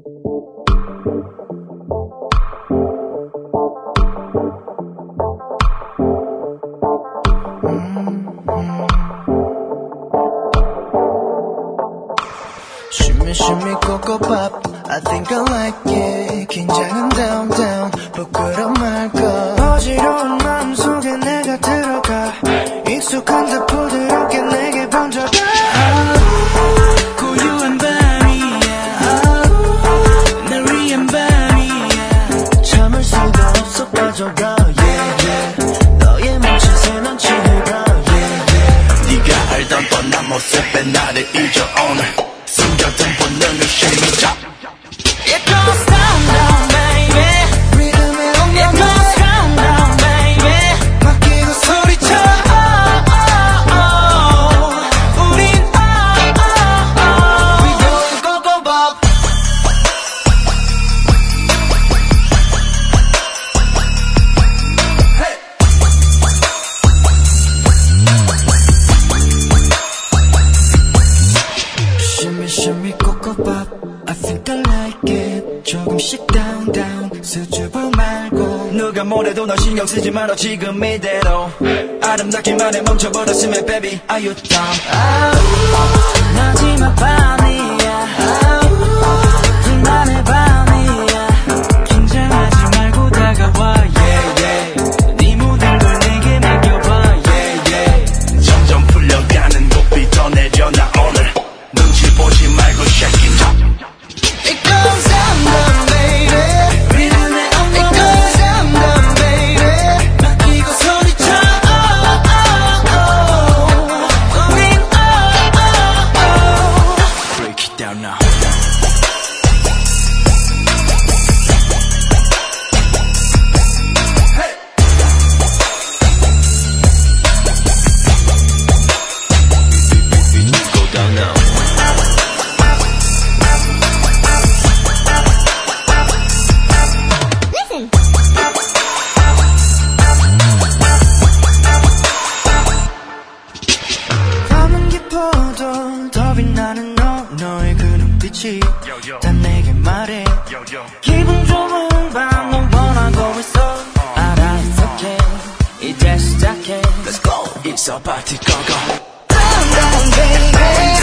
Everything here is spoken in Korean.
Shimmy shimmy cocoa pop. I think I like it 빠져가. Yeah yeah. 너의 멈춘새 난 치해가. Yeah yeah. 네가 알던 뻔한 모습에 나를 잊어 오늘 숨겨둔 본능을 힘이자 Cocoa pop I think I like it 조금씩 down down 수줍어 말고 누가 뭐래도 너 신경 쓰지 말아 지금 이대로 아름답기만 해 멈춰버렸으면 baby are you dumb 마지막 밤 빛나는 너 너의 그 눈빛이 다 내게 말해 기분 좋은 밤넌 원하고 있어 알아 it's okay 이제 시작해 Let's go it's a party go go Down down baby